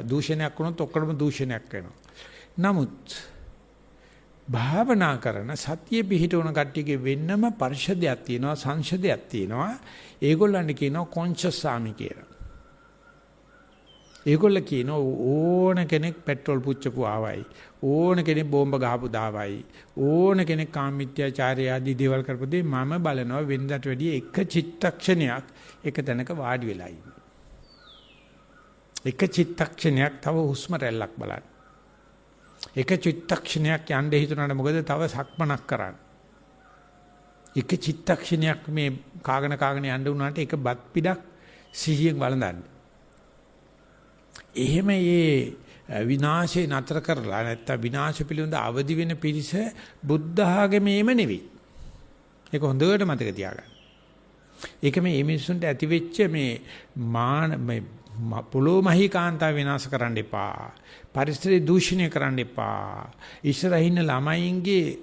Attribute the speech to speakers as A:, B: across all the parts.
A: දූෂණයක් වුණොත් ඔක්කොම දූෂණයක් වෙනවා. නමුත් භාවනා කරන සතිය පිහිටවන කට්ටියගේ වෙන්නම පරිශදයක් තියෙනවා සංශදයක් තියෙනවා. ඒගොල්ලන්ට කියනවා කොන්ෂස් සාමි කියලා. ඒගොල්ල කියනවා ඕන කෙනෙක් පෙට්‍රල් පුච්චපු ආවයි ඕන කෙනෙක් බෝම්බ ගහපු දාවයි ඕන කෙනෙක් කාමීත්‍යාචාරය ආදී දේවල් කරපොදී මම බලනවා වෙනදට වැඩිය එක චිත්තක්ෂණයක් එක තැනක වාඩි වෙලා එක චිත්තක්ෂණයක් තව හුස්ම රැල්ලක් බලන්න. එක චිත්තක්ෂණයක් යන්න හිතුණාට මොකද තව සක්මනක් කරන්න. එක චිත්තක්ෂණයක් මේ කාගෙන කාගෙන යන්න උනාට එක බත් පිටක් සිහියෙන් බලඳන්න. එහෙම මේ විනාශේ නතර කරලා නැත්තම් විනාශ පිළිබඳ අවදි වෙන පිරිස බුද්ධ ආගමේම නෙවෙයි. ඒක හොඳට මතක තියාගන්න. ඒක මේ මිනිසුන්ට ඇති වෙච්ච මේ මාන මේ පොළොව මහීකාන්තාව විනාශ කරන්න එපා. පරිසරය දූෂණය කරන්න එපා. ඉස්සරහින් ළමයින්ගේ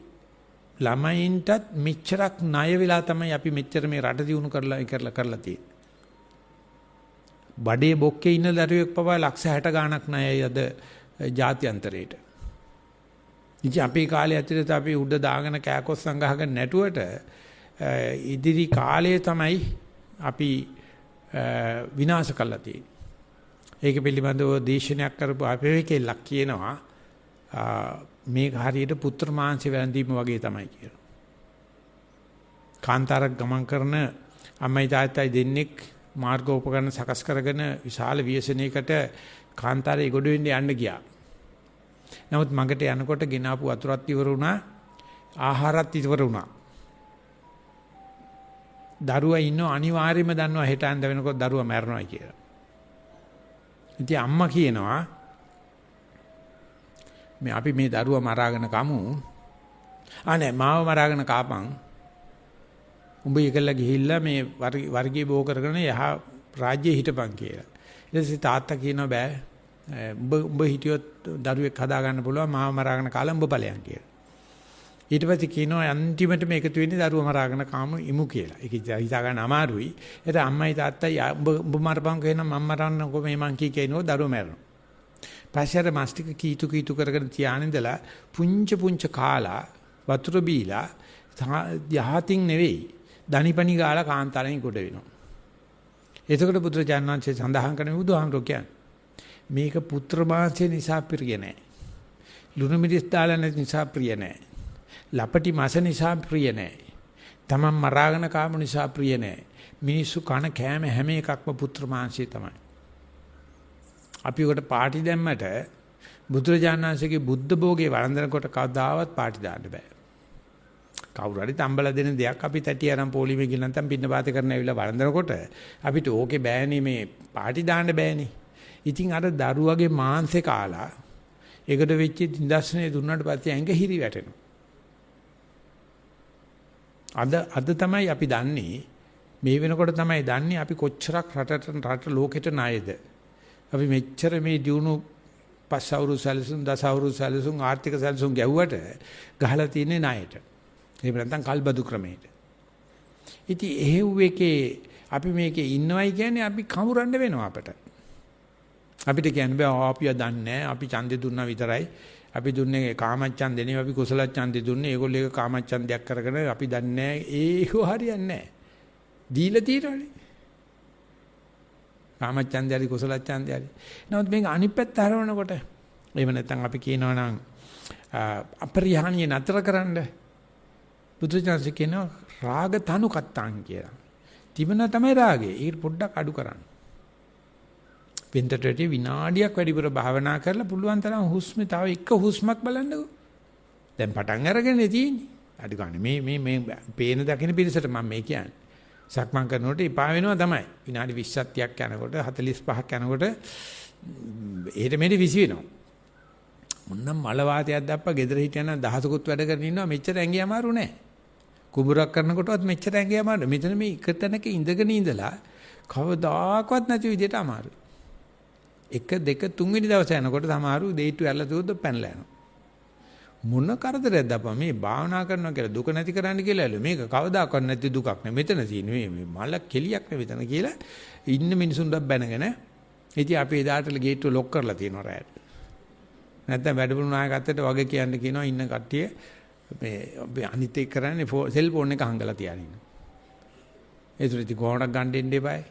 A: ළමයින්ටත් මෙච්චරක් ණය වෙලා තමයි අපි මෙච්චර මේ රට දියුණු කරලා කරලා කරලා තියෙන්නේ. බඩේ බොක්කේ ඉන්න දරුවෙක් පවා ලක්ෂ 60 ගාණක් ණයයි අද ජාත්‍යන්තරේට. ඉතින් අපි කාලේ ඇතුළත අපි උඩ දාගෙන කෑකොස් සංගහගෙන නැටුවට ඉදිරි කාලයේ තමයි අපි විනාශ කළා තියෙන්නේ. ඒක පිළිබඳව දේශනයක් කරපු අපේකෙල්ලක් කියනවා මේක හරියට පුත්‍ර මාංශ වැළඳීම වගේ තමයි කියනවා. කාන්තාරක් ගමන් කරන අම්මයි තාත්තයි දෙන්නෙක් මාර්ගෝපකරණ සකස් කරගෙන විශාල ව්‍යසනයකට කාන්තාරේ ගොඩ වෙන්න යන්න ගියා. නමුත් මගට යනකොට ගෙනාපු වතුරත් ඉවර වුණා ආහාරත් ඉවර වුණා. දරුවා ඉන්නව අනිවාර්යයෙන්ම දන්නවා හෙට අන්ද වෙනකොට දරුවා මැරෙනවා කියලා. ඉතින් අම්මා කියනවා මේ අපි මේ දරුවා මරාගෙන කමු. අනේ මාව මරාගෙන කාපන් උඹ එකලා ගිහිල්ලා මේ වර්ගයේ බෝ කරගෙන යහ රාජ්‍යයේ හිටපන් කියලා. ඊට පස්සේ තාත්තා කියනවා බෑ. උඹ උඹ හිටියොත් දරුවෙක් හදා ගන්න පුළුවන් මාව මරාගෙන කාලා උඹ ඵලයන් කියලා. ඊට පස්සේ කියනවා අන්තිමට මේකතු වෙන්නේ දරුවා මරාගෙන කාම ඉමු කියලා. ඒක හිතා ගන්න අමාරුයි. ඒත් අම්මයි තාත්තයි උඹ උඹ මරපන් කියනවා මම මරන්නකො මේ මං කී කියනවා දරුවා මැරෙනවා. පස්සේ අර මාස්ටික කීතු කීතු කරගෙන තියාන ඉඳලා පුංච පුංච කාලා වතුර බීලා යහතින් නෙවෙයි දනිපනි ගාලා කාන්තාරයෙන් ගොඩ වෙනවා. එතකොට බුදුරජාණන් වහන්සේ සඳහන් කරන බුදුහාමරෝ කියන්නේ මේක පුත්‍ර මාංශය නිසා ප්‍රිය නැහැ. ලුණු මිරිස් දාලා නැති නිසා ප්‍රිය නැහැ. ලපටි මාස නිසා ප්‍රිය නැහැ. තමන් මරාගෙන කාම නිසා ප්‍රිය නැහැ. මිනිස්සු කන කෑම හැම එකක්ම පුත්‍ර මාංශය තමයි. අපි උකට පාටි දැම්මට බුදුරජාණන් වහන්සේගේ බුද්ධ භෝගේ වළඳනකොට කවදාවත් පාටි දාන්න බෑ. කවුරු හරි තම්බලා දෙන දෙයක් අපි තැටි අරන් පොලිමේ ගිහින් නැත්නම් පින්න පාත කරන ඇවිල්ලා වළඳනකොට අපිට ඕකේ බෑනේ මේ පාටි දාන්න බෑනේ. ඉතින් අර දරුවගේ මාංශේ කාලා ඒකට වෙච්ච නිදර්ශනේ දුන්නාට පස්සේ ඇඟ හිරි වැටෙනවා. අද අද තමයි අපි දන්නේ මේ වෙනකොට තමයි දන්නේ අපි කොච්චරක් රටට රට ලෝකෙට ණයද. අපි මෙච්චර මේ දිනු පස්වරු සැලසුම් දසවරු සැලසුම් ආර්ථික සැලසුම් ගැව්වට ගහලා තියෙන්නේ ණයට. එහෙම නැත්නම් කල්බදු ක්‍රමයට. ඉතින් එහෙව් එකේ අපි මේකේ ඉන්නවයි කියන්නේ අපි කමුරන්න වෙනවා අපට. අපිට කියන්න බෑ ආපිය දන්නේ අපි ඡන්දෙ දුන්නා විතරයි. අපි දුන්නේ කාමච්ඡන්දේ නෙවෙයි අපි කුසල ඡන්දෙ දුන්නේ. ඒගොල්ලෝ ඒක කාමච්ඡන්දයක් කරගෙන අපි දන්නේ ඒක හරියන්නේ නැහැ. දීලා තියෙනවනේ. කාමච්ඡන්දය හරි කුසල ඡන්දය හරි. නමුත් මේක අනිත් පැත්ත හරවනකොට එහෙම නැත්නම් අපි කියනවා නම් අපරිහානිය නතර කරන්නේ බුදුචාන්සේ කියනවා රාග තනු කත්තාන් කියලා. තිබුණා තමයි රාගේ. ඒක පොඩ්ඩක් අඩු කරන්න. වෙන්දට වැඩි විනාඩියක් වැඩිපුර භාවනා කරලා පුළුවන් තරම් හුස්ම තව එක හුස්මක් බලන්නකෝ. දැන් පටන් අරගෙන තියෙන්නේ. අඩු ගන්න මේ මේ මේ පේන දකින්න පිළිසට මම මේ කියන්නේ. සක්මන් කරනකොට එපා වෙනවා තමයි. විනාඩි 20ක් යනකොට 45ක් යනකොට එහෙට මෙහෙට විසි වෙනවා. මොන්නම් මල වාතයක් දැප්පා gedara හිටියන දහසකුත් වැඩ කරගෙන ඉන්නවා මෙච්චර ඇඟේ අමාරු නෑ. කුඹුරක් කරනකොටවත් මෙච්චර ඇඟේ අමාරු. මෙතන මේ එක තැනක ඉඳගෙන ඉඳලා කවදාකවත් නැති විදිහට අමාරු. එක දෙක තුන්වෙනි දවසේ යනකොට සමහරු දෙයිටු ඇරලා දුවද්ද පැනලා යනවා. මොන කරදරයක්ද අපා මේ භාවනා කරනවා කියලා දුක නැති කරන්න කියලා ඇලු මේක කවදාකවත් නැති දුකක් නෙවෙයි මෙතන තියෙන්නේ මේ මල කෙලියක් නෙවෙයි මෙතන කියලා ඉන්න මිනිසුන්ට බැනගෙන ඉතින් අපි එදාට ගේට්ටුව ලොක් කරලා තියෙනවා රෑට. නැත්නම් වැඩමුළු නායකත්වයට වගේ කියන්න කියනවා ඉන්න කට්ටිය මේ අනිත් එක කරන්නේ සෙල්ෆෝන් එක හංගලා තියාගෙන. ඒතර ඉතින් කොහොමද ගන්න දෙන්න එපායි.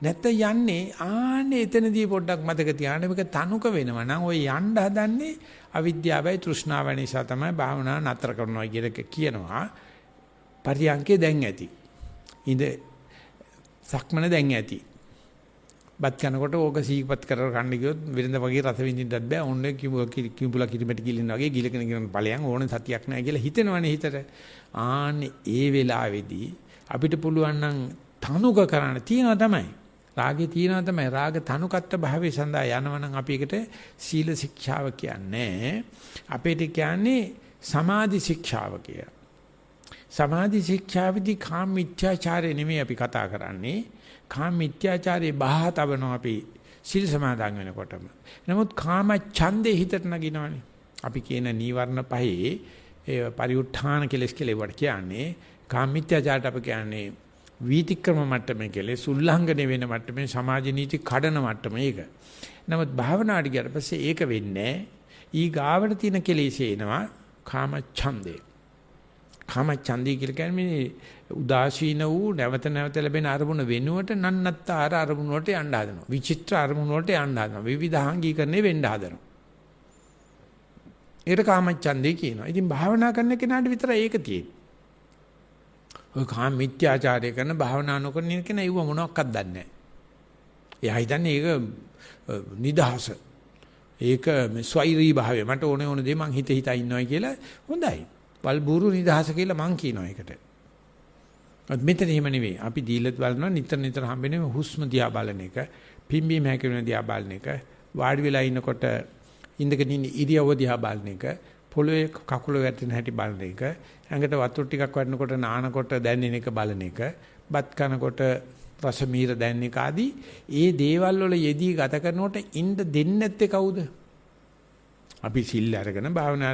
A: නැත්නම් යන්නේ ආන්නේ එතනදී පොඩ්ඩක් මතක තියාගන්න මේක තනුක වෙනවා නම් ඔය යන්න හදන්නේ අවිද්‍යාවයි තෘෂ්ණාවයි නිසා තමයි භාවනාව නතර කරනවා කියලා කියනවා. පරියන්කේ දැන් ඇති. ඉඳ සක්මන දැන් ඇති. බත් කනකොට ඕක සීපත් කරලා කන්න ගියොත් වෙනද වගේ රස විඳින්නත් බෑ. ඕන්නේ කිඹුලා කිරිමැටි කිලින්න වගේ ගිලකන කියන ඵලයන් ඕනේ සතියක් නැහැ කියලා හිතෙනවනේ හිතට. ආන්නේ ඒ වෙලාවේදී අපිට පුළුවන් නම් තනුක කරන්න තියනවා තමයි. රාගේ තියනවා තමයි. රාග තනුකත්ව භාවයේ සඳහා යනවනම් අපි ඒකට සීල ශික්ෂාව කියන්නේ. අපිට කියන්නේ සමාධි ශික්ෂාව කියලා. සමාධි ශික්ෂාවේදී කාම මිත්‍යාචාරය නෙමෙයි අපි කතා කරන්නේ. කාම මිත්‍යාචාරයේ බාහ තබනවා අපි සිල් සමාදන් වෙනකොටම. නමුත් කාම ඡන්දේ හිතට නගිනවනේ. අපි කියන නීවරණ පහේ ඒ පරිඋත්ථාන කෙලස් කියලා ඒවට කියන්නේ කාම මිත්‍යාචාරයට අපි කියන්නේ වීතික්‍රම මට්ටමේ කෙලෙස් උල්ලංඝනය වෙන මට්ටමේ සමාජ නීති කඩන මට්ටම ඒක. නමුත් භාවනාවට ගියට පස්සේ ඒක වෙන්නේ ඊ ගාවට තියෙන කෙලෙසේ එනවා කාම ඡන්දේ. කාම ඡන්දය කියලා කියන්නේ උදාසීන වූ නැවත නැවත ලැබෙන අරමුණ වෙනුවට නන්නත්තර අරමුණ වලට යන්න හදනවා. විචිත්‍ර අරමුණ වලට යන්න හදනවා. විවිධාංගීකරණය වෙන්න හදනවා. ඒකට කාමච්ඡන්දේ කියනවා. ඉතින් භාවනා කරන කෙනාට විතරයි ඒක තියෙන්නේ. ඔය කාම මිත්‍යාචාරය කරන භාවනා නොකරන කෙනා ඒව මොනවක්වත් දන්නේ නැහැ. එයා හිතන්නේ ඒක නිදහස. ඒක ස්වෛරී භාවය. මට ඕනේ ඕන දේ මං හිත හිතා ඉන්නවයි කියලා හොඳයි. වල්බూరు නිදහස කියලා මං කියනවා ඒකට. අත් මෙතන එහෙම නෙවෙයි. අපි දීලත් බලනවා නිතර නිතර හම්බෙන්නේ හුස්ම දිහා බලන එක, පිම්බීම හැකින දිහා බලන එක, වාඩි වෙලා ඉන්නකොට ඉඳගෙන ඉන්න ඉරියව්ව දිහා බලන එක, පොළවේ කකුල වැටෙන හැටි බලන එක, ඇඟට වතුර ටිකක් වටනකොට නානකොට දැනෙන එක බලන එක, බත් කනකොට රස මීර දැනෙන එක ආදී ඒ දේවල් වල යෙදී ගත කරනකොට ඉන්න දෙන්නේ නැත්තේ කවුද? අපි සිල් අරගෙන භාවනා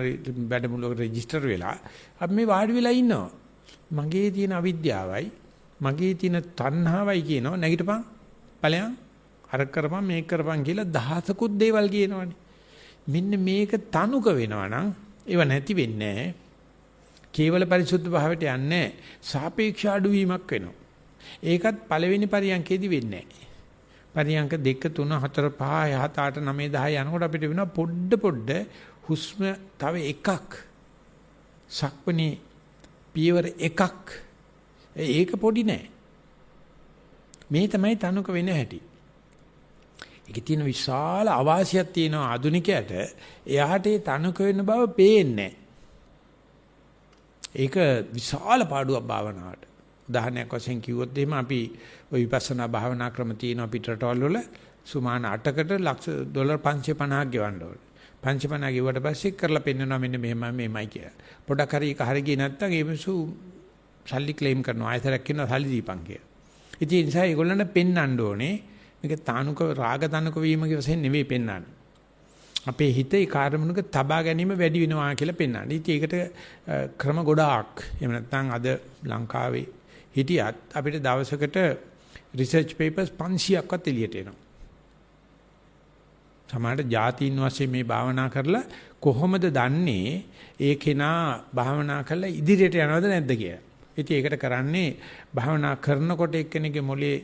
A: වැඩමුළුවකට රෙජිස්ටර් වෙලා අපි මේ වාඩි වෙලා ඉන්නවා. මගේ තියෙන අවිද්‍යාවයි මගේ තියෙන තණ්හාවයි කියනවා නැගිටපන් ඵලයන් අර කරපන් මේක කරපන් කියලා දහසකුත් දේවල් කියනවනේ. මෙන්න මේක තනුක වෙනවා නම් ඒව නැති වෙන්නේ නැහැ. කේවල පරිසුද්ධ භාවයට යන්නේ සාපේක්ෂ අඩුවීමක් වෙනවා. ඒකත් පළවෙනි පරියන්කේදී වෙන්නේ නැහැ. පරියංක 2 3 4 5 7 8 9 10 යනකොට අපිට වෙනවා පොඩ පොඩ හුස්ම තව එකක් සක්වනේ පියවර එකක් ඒක පොඩි නෑ මේ තමයි තනුක වෙන හැටි ඒකේ තියෙන විශාල අවාසියක් තියෙනවා ආදුනිකයට එයාට ඒ තනුක වෙන බව පේන්නේ ඒක විශාල පාඩුවක් භාවනාවට උදාහරණයක් වශයෙන් කිව්වොත් එහෙම අපි ওই විපස්සනා භාවනා ක්‍රම තියෙනවා පිටරටවල් වල සුමාන 8කට ලක්ෂ ඩොලර් 550ක් ගෙවන්න ඕනේ. 550 ගෙවුවට පස්සේ කරලා පෙන්නනවා මෙන්න මෙහෙමයි මෙහෙමයි කියලා. පොඩක් හරි එක හරි ගියේ නැත්නම් ඒ මිනිස්සු සල්ලි ක්ලේම් කරනවා. ආයතරයක් කියනවා සල්ලි දීපන් කියලා. ඉතින් ඒ නිසා ඒගොල්ලන්ට පෙන්වන්න ඕනේ මේක තානුක රාග තනුක වීමගේ වශයෙන් නෙවෙයි පෙන්වන්නේ. අපේ හිතේ කාර්යමුණක තබා ගැනීම වැඩි වෙනවා කියලා පෙන්වන්නේ. ඉතින් ඒකට ක්‍රම ගොඩාක්. එහෙම නැත්නම් අද ලංකාවේ හිටියත් අපිට දවසකට රිසර්ච් පේපර්ස් 500ක්වත් එළියට එනවා. සමහරට ಜಾතින් වශයෙන් මේ භාවනා කරලා කොහොමද දන්නේ ඒ කෙනා භාවනා කරලා ඉදිරියට යනවද නැද්ද කියලා. ඉතින් ඒකට කරන්නේ භාවනා කරනකොට එක්කෙනෙක්ගේ මොලේ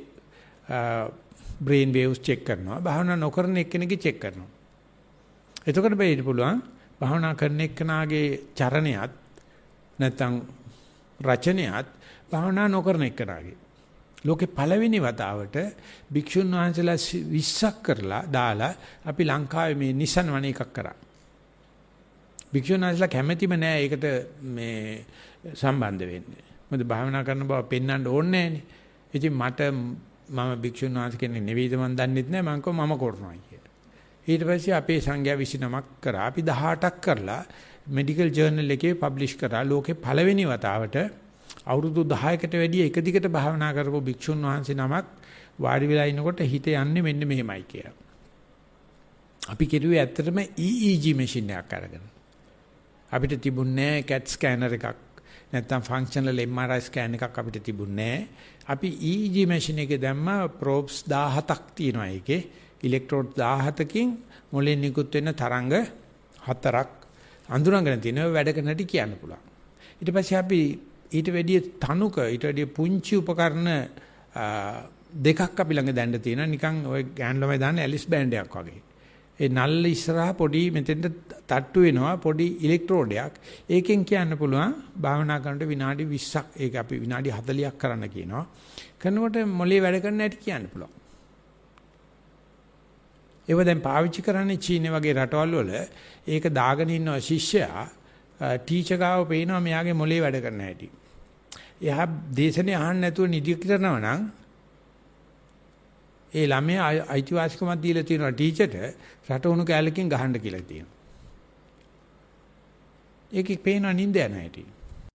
A: බ්‍රේන් වේව්ස් චෙක් කරනවා. භාවනා නොකරන එක්කෙනෙක්ගේ චෙක් කරනවා. එතකොට බෙහෙට පුළුවන් භාවනා කරන එක්කනාගේ චරණයත් නැත්නම් රචනයත් භාවනා නොකරන එක්කනාගේ ලෝකේ පළවෙනි වතාවට භික්ෂුන් වහන්සේලා 20ක් කරලා දාලා අපි ලංකාවේ මේ නිසන් වන එකක් කරා. භික්ෂුන් වහන්සේලා කැමැතිම නෑ ඒකට මේ සම්බන්ධ වෙන්නේ. මොකද භාවනා කරන බව පෙන්වන්න ඕනේ නෑනේ. ඉතින් මට මම භික්ෂුන් වහන්සේ කෙනෙක් නෙවෙයිද මන් දන්නෙත් නෑ මං කව මම කරනවා කියලා. ඊට පස්සේ අපේ සංඝයා 29ක් කරා අපි 18ක් කරලා මෙඩිකල් ජර්නල් එකේ පබ්ලිෂ් කරා ලෝකේ පළවෙනි වතාවට අවුරුදු 10කට වැඩිය එක දිගට භාවනා කරපු භික්ෂුන් වහන්සේ නමක් වාඩි වෙලා ඉනකොට හිත යන්නේ මෙන්න මෙහෙමයි කියලා. අපි කෙරුවේ ඇත්තටම EEG මැෂින් එකක් අරගෙන. අපිට තිබුණේ CAT ස්කෑනර් එකක්. නැත්නම් ෆන්ක්ෂනල් MRI ස්කෑන් එකක් අපිට තිබුණේ නැහැ. අපි EEG මැෂින් එකේ දැම්ම probes 17ක් තියෙනවා ඒකේ. ඉලෙක්ට්‍රෝඩ් 17කින් මොලෙන් නිකුත් වෙන තරංග හතරක් අඳුරගෙන තිනවා වැඩ කරන හැටි කියන්න පුළුවන්. ඊට පස්සේ අපි ඊට වැඩිය තනුක ඊට වැඩිය පුංචි උපකරණ දෙකක් අපි ළඟ දැන්න තියෙනවා නිකන් ওই ගෑන් ළමයි දාන ඇලිස් බෑන්ඩ් එකක් වගේ. ඒ නල්ල ඉස්සරහා පොඩි මෙතෙන්ට තට්ටු වෙනවා පොඩි ඉලෙක්ට්‍රෝඩයක්. ඒකෙන් කියන්න පුළුවන් භාවනා කරනකොට විනාඩි 20ක් ඒක අපි විනාඩි 40ක් කරන්න කියනවා. කරනකොට මොලේ වැඩ කරන හැටි කියන්න පුළුවන්. ඒව දැන් පාවිච්චි කරන්නේ චීනේ වගේ රටවල් වල ඒක දාගෙන ඉන්න ශිෂ්‍යයා ටීචර් ගාව පේනවා මෙයාගේ මොලේ වැඩ කරන හැටි. එයා දේශනේ අහන්න නැතුව නිදි කරනවා නම් ඒ ළමයා අයිතිවාසිකමක් දීලා තියෙනවා ටීචර්ට රටවණු කැලකින් ගහන්න කියලා තියෙනවා. ඒකේ පේනවා නිින්ද යන හැටි.